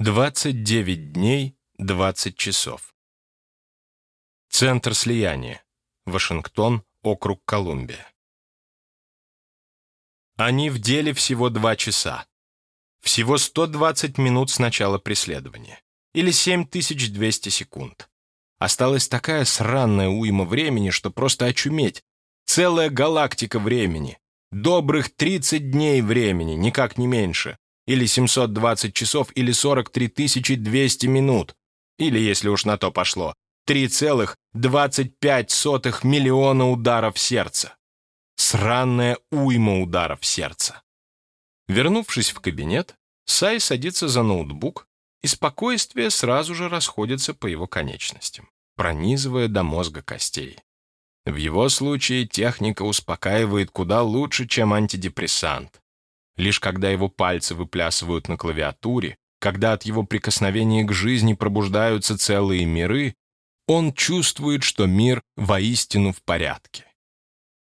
29 дней, 20 часов. Центр слияния. Вашингтон, округ Колумбия. Они в деле всего два часа. Всего 120 минут с начала преследования. Или 7200 секунд. Осталась такая сранная уйма времени, что просто очуметь. Целая галактика времени. Добрых 30 дней времени, никак не меньше или 720 часов, или 43 200 минут, или, если уж на то пошло, 3,25 миллиона ударов сердца. Сранная уйма ударов сердца. Вернувшись в кабинет, Сай садится за ноутбук, и спокойствие сразу же расходится по его конечностям, пронизывая до мозга костей. В его случае техника успокаивает куда лучше, чем антидепрессант. Лишь когда его пальцы выплясывают на клавиатуре, когда от его прикосновения к жизни пробуждаются целые миры, он чувствует, что мир воистину в порядке.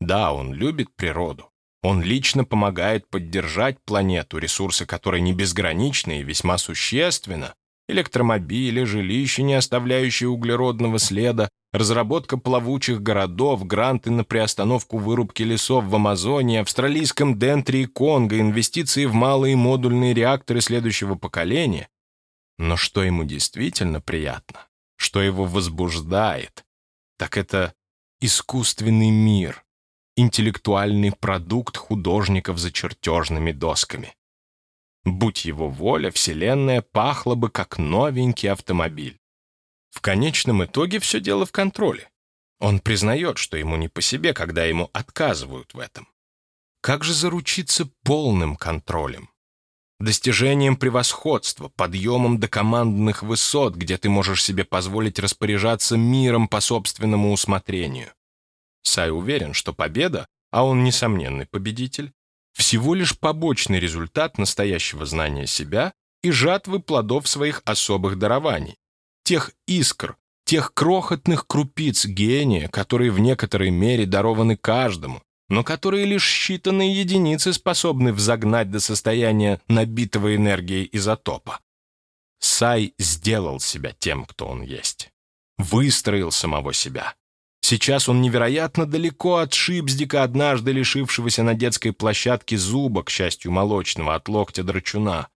Да, он любит природу. Он лично помогает поддержать планету, ресурсы которой не безграничны и весьма существенно, электромобили, жилища, не оставляющие углеродного следа, разработка плавучих городов, гранты на приостановку вырубки лесов в Амазонии, австралийском Дентре и Конго, инвестиции в малые модульные реакторы следующего поколения. Но что ему действительно приятно, что его возбуждает, так это искусственный мир, интеллектуальный продукт художников за чертежными досками. Будь его воля, Вселенная пахла бы как новенький автомобиль. В конечном итоге все дело в контроле. Он признает, что ему не по себе, когда ему отказывают в этом. Как же заручиться полным контролем? Достижением превосходства, подъемом до командных высот, где ты можешь себе позволить распоряжаться миром по собственному усмотрению. Сай уверен, что победа, а он несомненный победитель, всего лишь побочный результат настоящего знания себя и жатвы плодов своих особых дарований, тех искр, тех крохотных крупиц гения, которые в некоторой мере дарованы каждому, но которые лишь считанные единицы способны взогнать до состояния набитого энергией изотопа. Сай сделал себя тем, кто он есть. Выстроил самого себя. Сейчас он невероятно далеко от Шипздика, однажды лишившегося на детской площадке зуба, к счастью, молочного, от локтя драчуна.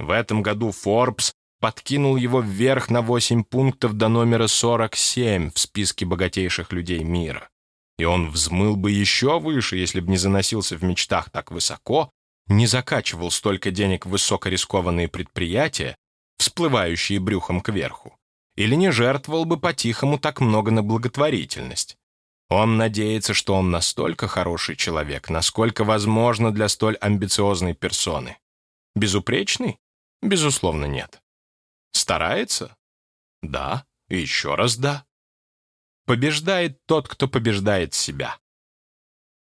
В этом году Forbes подкинул его вверх на 8 пунктов до номера 47 в списке богатейших людей мира. И он взмыл бы еще выше, если бы не заносился в мечтах так высоко, не закачивал столько денег в высокорискованные предприятия, всплывающие брюхом кверху или не жертвовал бы по-тихому так много на благотворительность. Он надеется, что он настолько хороший человек, насколько возможно для столь амбициозной персоны. Безупречный? Безусловно, нет. Старается? Да, и еще раз да. Побеждает тот, кто побеждает себя.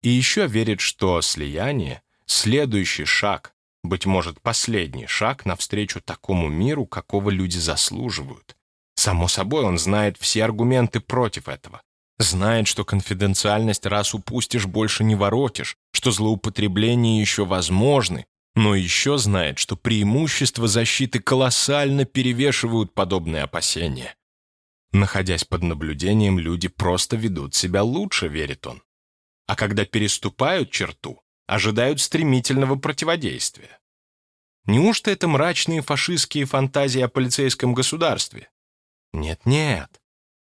И еще верит, что слияние — следующий шаг, быть может, последний шаг навстречу такому миру, какого люди заслуживают — Само собой, он знает все аргументы против этого. Знает, что конфиденциальность раз упустишь, больше не воротишь, что злоупотребления еще возможны, но еще знает, что преимущества защиты колоссально перевешивают подобные опасения. Находясь под наблюдением, люди просто ведут себя лучше, верит он. А когда переступают черту, ожидают стремительного противодействия. Неужто это мрачные фашистские фантазии о полицейском государстве? Нет-нет,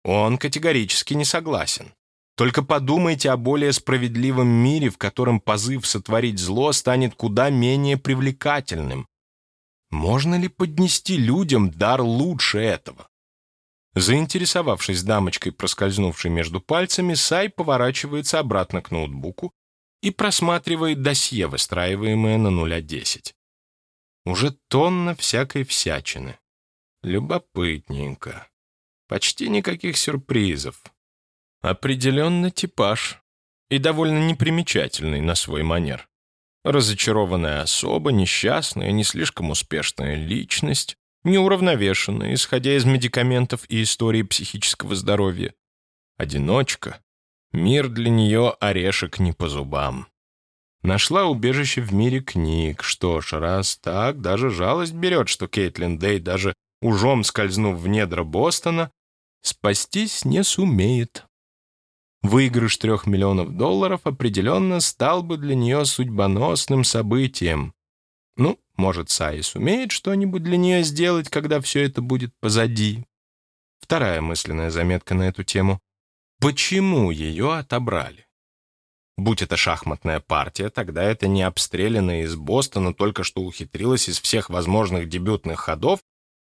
он категорически не согласен. Только подумайте о более справедливом мире, в котором позыв сотворить зло станет куда менее привлекательным. Можно ли поднести людям дар лучше этого? Заинтересовавшись дамочкой, проскользнувшей между пальцами, Сай поворачивается обратно к ноутбуку и просматривает досье, выстраиваемое на 0.10. Уже тонна всякой всячины. Любопытненько. Почти никаких сюрпризов. Определенно типаж. И довольно непримечательный на свой манер. Разочарованная особа, несчастная, не слишком успешная личность, неуравновешенная, исходя из медикаментов и истории психического здоровья. Одиночка. Мир для нее орешек не по зубам. Нашла убежище в мире книг. Что ж, раз так, даже жалость берет, что Кейтлин Дей, даже ужом скользнув в недра Бостона, спастись не сумеет. Выигрыш трех миллионов долларов определенно стал бы для нее судьбоносным событием. Ну, может, Саи сумеет что-нибудь для нее сделать, когда все это будет позади. Вторая мысленная заметка на эту тему. Почему ее отобрали? Будь это шахматная партия, тогда это не обстрелянная из Бостона только что ухитрилась из всех возможных дебютных ходов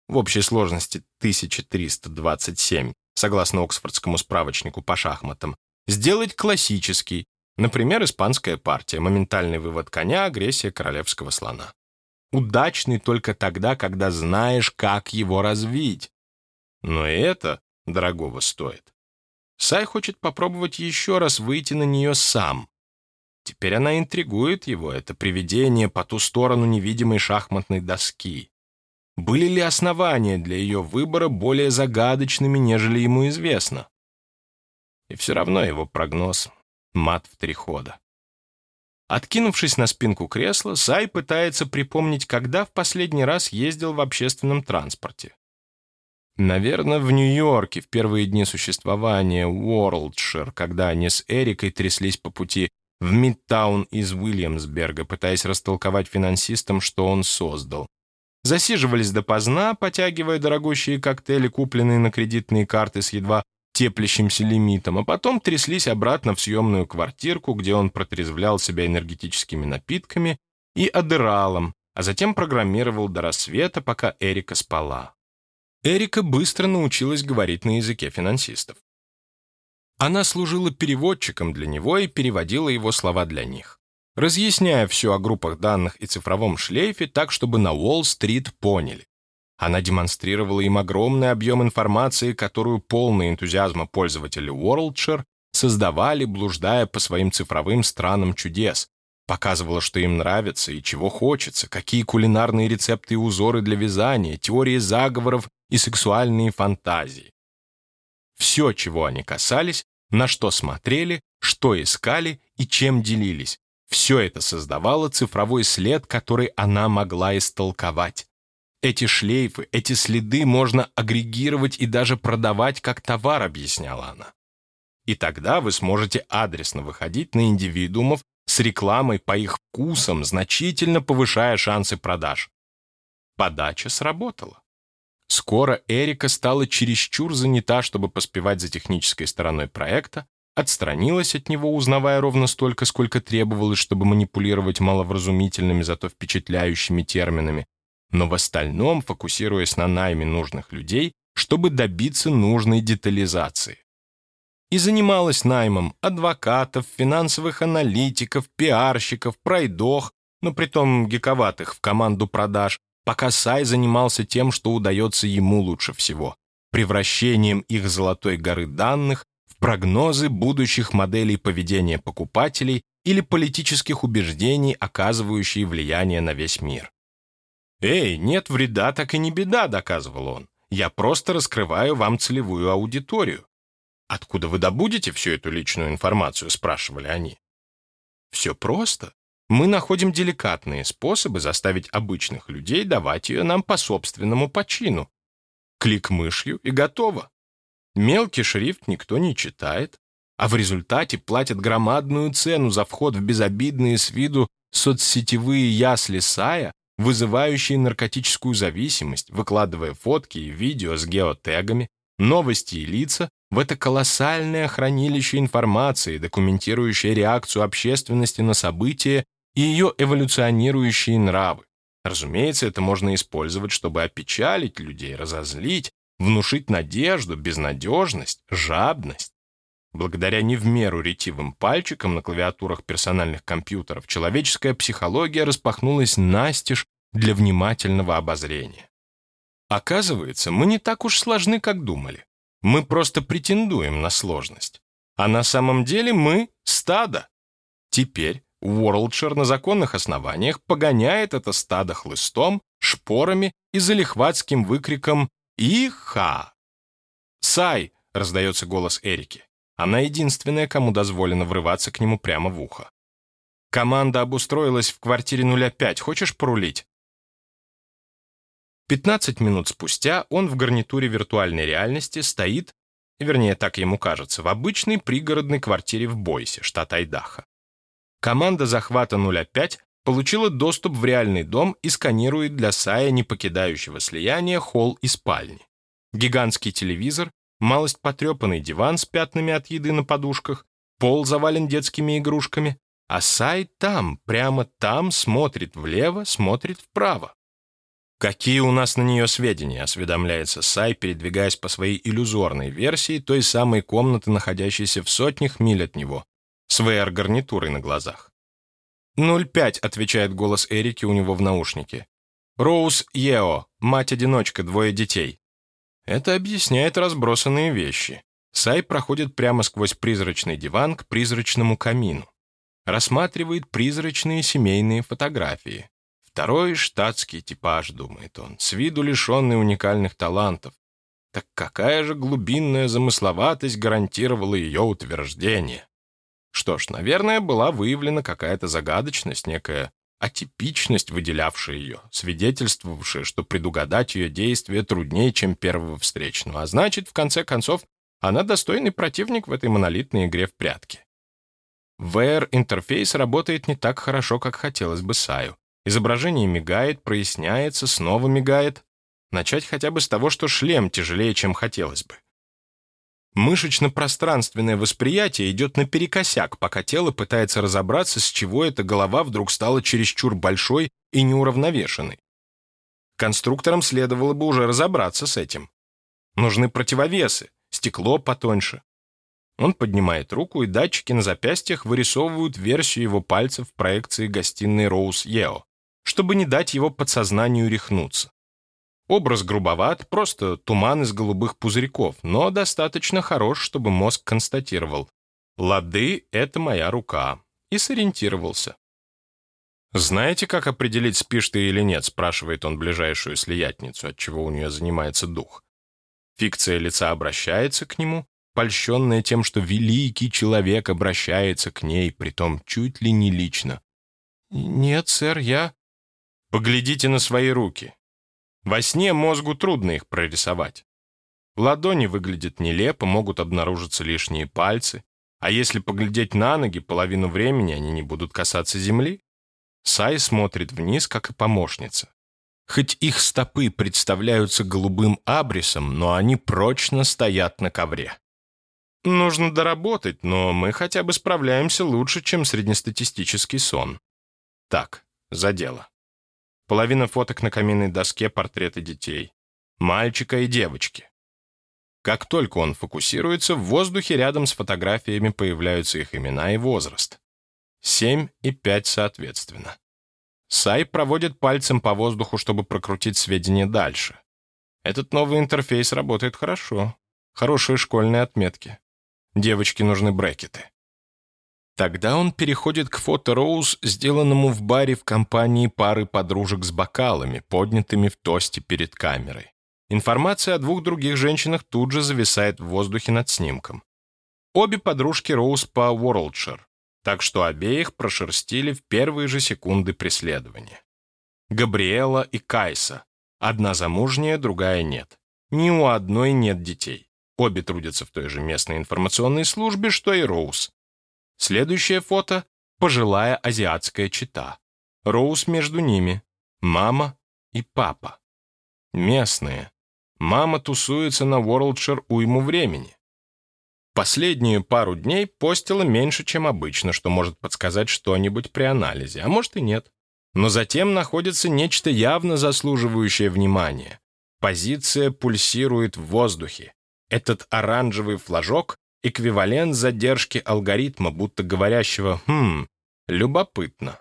в общей сложности 1327, согласно Оксфордскому справочнику по шахматам, сделать классический, например, испанская партия, моментальный вывод коня, агрессия королевского слона. Удачный только тогда, когда знаешь, как его развить. Но это дорогого стоит. Сай хочет попробовать еще раз выйти на нее сам. Теперь она интригует его, это привидение по ту сторону невидимой шахматной доски. Были ли основания для ее выбора более загадочными, нежели ему известно? И все равно его прогноз — мат в три хода. Откинувшись на спинку кресла, Сай пытается припомнить, когда в последний раз ездил в общественном транспорте. Наверное, в Нью-Йорке в первые дни существования Уорлдшир, когда они с Эрикой тряслись по пути в Мидтаун из Уильямсберга, пытаясь растолковать финансистам, что он создал. Засиживались допоздна, потягивая дорогущие коктейли, купленные на кредитные карты с едва теплящимся лимитом, а потом тряслись обратно в съемную квартирку, где он протрезвлял себя энергетическими напитками и адералом, а затем программировал до рассвета, пока Эрика спала. Эрика быстро научилась говорить на языке финансистов. Она служила переводчиком для него и переводила его слова для них, разъясняя все о группах данных и цифровом шлейфе так, чтобы на Уолл-стрит поняли. Она демонстрировала им огромный объем информации, которую полный энтузиазма пользователи WorldShare создавали, блуждая по своим цифровым странам чудес, Показывала, что им нравится и чего хочется, какие кулинарные рецепты и узоры для вязания, теории заговоров и сексуальные фантазии. Все, чего они касались, на что смотрели, что искали и чем делились, все это создавало цифровой след, который она могла истолковать. Эти шлейфы, эти следы можно агрегировать и даже продавать как товар, объясняла она. И тогда вы сможете адресно выходить на индивидуумов с рекламой по их вкусам, значительно повышая шансы продаж. Подача сработала. Скоро Эрика стала чересчур занята, чтобы поспевать за технической стороной проекта, отстранилась от него, узнавая ровно столько, сколько требовалось, чтобы манипулировать маловразумительными, зато впечатляющими терминами, но в остальном фокусируясь на найме нужных людей, чтобы добиться нужной детализации. И занималась наймом адвокатов, финансовых аналитиков, пиарщиков, пройдох, но притом гиковатых в команду продаж, пока Сай занимался тем, что удается ему лучше всего — превращением их золотой горы данных прогнозы будущих моделей поведения покупателей или политических убеждений, оказывающие влияние на весь мир. «Эй, нет вреда, так и не беда», — доказывал он. «Я просто раскрываю вам целевую аудиторию. «Откуда вы добудете всю эту личную информацию?» — спрашивали они. «Все просто. Мы находим деликатные способы заставить обычных людей давать ее нам по собственному почину. Клик мышью и готово. Мелкий шрифт никто не читает, а в результате платят громадную цену за вход в безобидные с виду соцсетевые ясли Сая, вызывающие наркотическую зависимость, выкладывая фотки и видео с геотегами, новости и лица, в это колоссальное хранилище информации, документирующее реакцию общественности на события и ее эволюционирующие нравы. Разумеется, это можно использовать, чтобы опечалить людей, разозлить, внушить надежду, безнадежность, жадность. Благодаря не в меру ретивым пальчикам на клавиатурах персональных компьютеров человеческая психология распахнулась настежь для внимательного обозрения. Оказывается, мы не так уж сложны, как думали. Мы просто претендуем на сложность. А на самом деле мы — стадо. Теперь Уорлдшир на законных основаниях погоняет это стадо хлыстом, шпорами и залихватским выкриком «Иха!». «Сай!» — раздается голос Эрики. Она единственная, кому дозволено врываться к нему прямо в ухо. Команда обустроилась в квартире 05. Хочешь порулить?» 15 минут спустя он в гарнитуре виртуальной реальности стоит, вернее, так ему кажется, в обычной пригородной квартире в Бойсе, штат Айдахо. Команда захвата 05 получила доступ в реальный дом и сканирует для Сая, не покидающего слияния, холл и спальни. Гигантский телевизор, малость потрепанный диван с пятнами от еды на подушках, пол завален детскими игрушками, а Сай там, прямо там, смотрит влево, смотрит вправо. «Какие у нас на нее сведения?» — осведомляется Сай, передвигаясь по своей иллюзорной версии той самой комнаты, находящейся в сотнях миль от него, с VR-гарнитурой на глазах. «Нуль пять», — отвечает голос Эрики у него в наушнике. «Роуз Ео, мать-одиночка, двое детей». Это объясняет разбросанные вещи. Сай проходит прямо сквозь призрачный диван к призрачному камину. Рассматривает призрачные семейные фотографии. Второй штатский типаж, думает он, с виду лишенный уникальных талантов. Так какая же глубинная замысловатость гарантировала ее утверждение? Что ж, наверное, была выявлена какая-то загадочность, некая атипичность, выделявшая ее, свидетельствовавшая, что предугадать ее действия труднее, чем первого встречного, а значит, в конце концов, она достойный противник в этой монолитной игре в прятки. VR-интерфейс работает не так хорошо, как хотелось бы Саю. Изображение мигает, проясняется, снова мигает. Начать хотя бы с того, что шлем тяжелее, чем хотелось бы. Мышечно-пространственное восприятие идет наперекосяк, пока тело пытается разобраться, с чего эта голова вдруг стала чересчур большой и неуравновешенной. Конструкторам следовало бы уже разобраться с этим. Нужны противовесы, стекло потоньше. Он поднимает руку, и датчики на запястьях вырисовывают версию его пальцев в проекции гостиной Роуз Ео чтобы не дать его подсознанию рехнуться. Образ грубоват, просто туман из голубых пузырьков, но достаточно хорош, чтобы мозг констатировал «Лады — это моя рука», и сориентировался. «Знаете, как определить, спишь ты или нет?» — спрашивает он ближайшую слиятницу, от чего у нее занимается дух. Фикция лица обращается к нему, польщенная тем, что великий человек обращается к ней, притом чуть ли не лично. «Нет, сэр, я...» Поглядите на свои руки. Во сне мозгу трудно их прорисовать. Ладони выглядят нелепо, могут обнаружиться лишние пальцы, а если поглядеть на ноги, половину времени они не будут касаться земли. Сай смотрит вниз, как и помощница. Хоть их стопы представляются голубым абрисом, но они прочно стоят на ковре. Нужно доработать, но мы хотя бы справляемся лучше, чем среднестатистический сон. Так, за дело. Половина фоток на каминной доске — портреты детей. Мальчика и девочки. Как только он фокусируется, в воздухе рядом с фотографиями появляются их имена и возраст. Семь и пять соответственно. Сай проводит пальцем по воздуху, чтобы прокрутить сведения дальше. Этот новый интерфейс работает хорошо. Хорошие школьные отметки. Девочке нужны брекеты. Тогда он переходит к фото Роуз, сделанному в баре в компании пары подружек с бокалами, поднятыми в тосте перед камерой. Информация о двух других женщинах тут же зависает в воздухе над снимком. Обе подружки Роуз по Уорлдшир, так что обеих прошерстили в первые же секунды преследования. Габриэла и Кайса. Одна замужняя, другая нет. Ни у одной нет детей. Обе трудятся в той же местной информационной службе, что и Роуз. Следующее фото — пожилая азиатская чита. Роуз между ними. Мама и папа. Местные. Мама тусуется на Ворлдшир уйму времени. Последнюю пару дней постила меньше, чем обычно, что может подсказать что-нибудь при анализе, а может и нет. Но затем находится нечто явно заслуживающее внимания. Позиция пульсирует в воздухе. Этот оранжевый флажок эквивалент задержки алгоритма, будто говорящего «Хм, любопытно».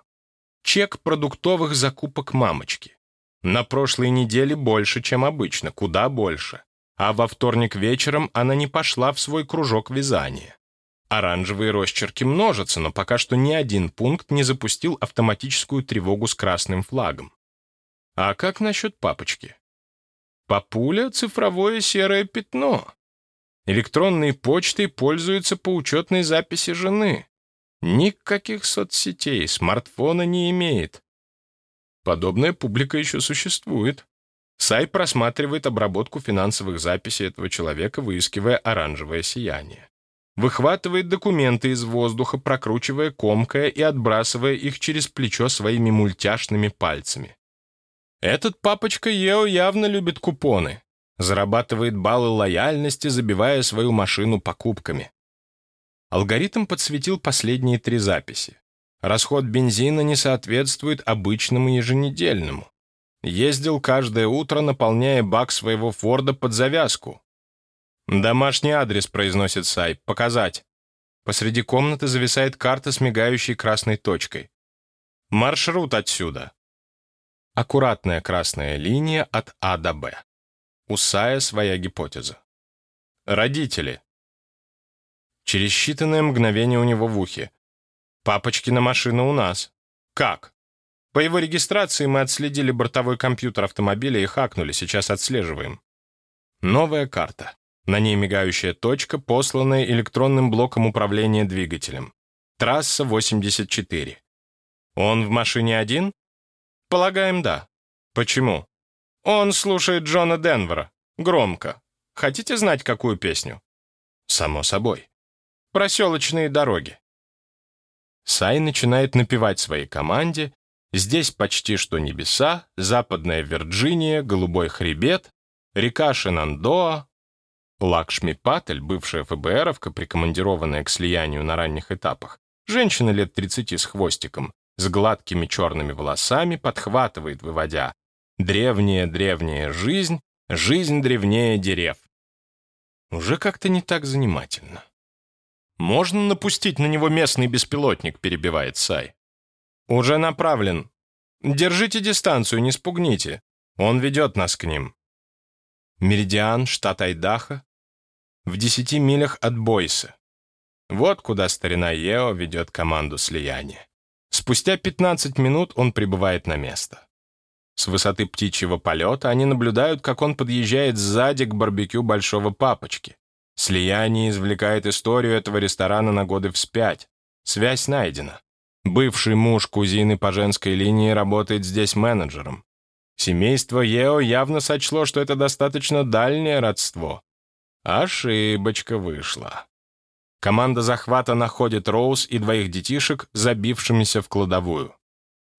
Чек продуктовых закупок мамочки. На прошлой неделе больше, чем обычно, куда больше. А во вторник вечером она не пошла в свой кружок вязания. Оранжевые росчерки множатся, но пока что ни один пункт не запустил автоматическую тревогу с красным флагом. А как насчет папочки? Папуля — цифровое серое пятно. Электронной почтой пользуются по учетной записи жены. Никаких соцсетей, смартфона не имеет. Подобная публика еще существует. Сай просматривает обработку финансовых записей этого человека, выискивая оранжевое сияние. Выхватывает документы из воздуха, прокручивая, комкая и отбрасывая их через плечо своими мультяшными пальцами. Этот папочка Ео явно любит купоны. Зарабатывает баллы лояльности, забивая свою машину покупками. Алгоритм подсветил последние три записи. Расход бензина не соответствует обычному еженедельному. Ездил каждое утро, наполняя бак своего Форда под завязку. «Домашний адрес», — произносит Сай. «Показать». Посреди комнаты зависает карта с мигающей красной точкой. «Маршрут отсюда». Аккуратная красная линия от А до Б. У Сая своя гипотеза. Родители. Через считанное мгновение у него в ухе. «Папочкина машина у нас». «Как?» По его регистрации мы отследили бортовой компьютер автомобиля и хакнули, сейчас отслеживаем. Новая карта. На ней мигающая точка, посланная электронным блоком управления двигателем. Трасса 84. Он в машине один? Полагаем, да. Почему? Он слушает Джона Денвера. Громко. Хотите знать, какую песню? Само собой. Проселочные дороги. Сай начинает напевать своей команде, Здесь почти что небеса, Западная Вирджиния, Голубой хребет, река Шенандоа. Лакшми Патель, бывшая ФБРовка, прикомандированная к слиянию на ранних этапах, женщина лет 30 с хвостиком, с гладкими черными волосами, подхватывает, выводя «Древняя-древняя жизнь, жизнь древнее дерев». Уже как-то не так занимательно. «Можно напустить на него местный беспилотник», — перебивает Сай. «Уже направлен. Держите дистанцию, не спугните. Он ведет нас к ним». Меридиан, штат Айдахо, в десяти милях от Бойса. Вот куда старина Ео ведет команду слияния. Спустя 15 минут он прибывает на место. С высоты птичьего полета они наблюдают, как он подъезжает сзади к барбекю Большого Папочки. Слияние извлекает историю этого ресторана на годы вспять. Связь найдена. Бывший муж кузины по женской линии работает здесь менеджером. Семейство Ео явно сочло, что это достаточно дальнее родство. Ошибочка вышла. Команда захвата находит Роуз и двоих детишек, забившимися в кладовую.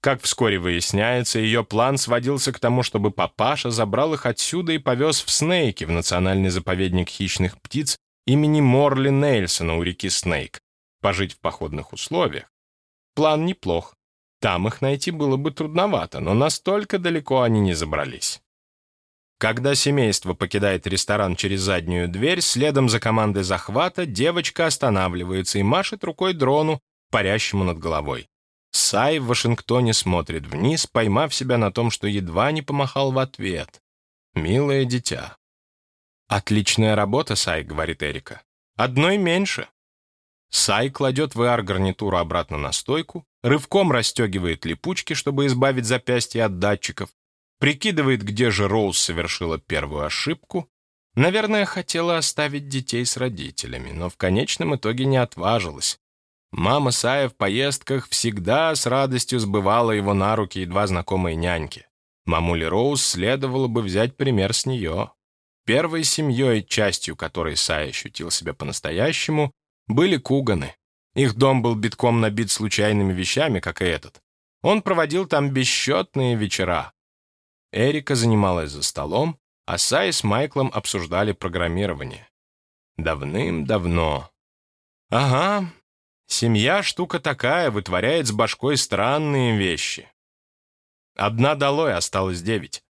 Как вскоре выясняется, ее план сводился к тому, чтобы папаша забрал их отсюда и повез в Снейки, в национальный заповедник хищных птиц имени Морли Нельсона у реки Снейк, пожить в походных условиях, План неплох. Там их найти было бы трудновато, но настолько далеко они не забрались. Когда семейство покидает ресторан через заднюю дверь, следом за командой захвата девочка останавливается и машет рукой дрону, парящему над головой. Сай в Вашингтоне смотрит вниз, поймав себя на том, что едва не помахал в ответ. «Милое дитя». «Отличная работа, Сай», — говорит Эрика. «Одной меньше». Сай кладет VR-гарнитуру обратно на стойку, рывком расстегивает липучки, чтобы избавить запястье от датчиков, прикидывает, где же Роуз совершила первую ошибку. Наверное, хотела оставить детей с родителями, но в конечном итоге не отважилась. Мама Сая в поездках всегда с радостью сбывала его на руки едва знакомые няньки. Мамуле Роуз следовало бы взять пример с нее. Первой семьей, частью которой Сай ощутил себя по-настоящему, были Куганы. Их дом был битком набит случайными вещами, как и этот. Он проводил там бесчетные вечера. Эрика занималась за столом, а Сай с Майклом обсуждали программирование. Давным-давно. Ага, семья штука такая, вытворяет с башкой странные вещи. Одна долой, осталось девять.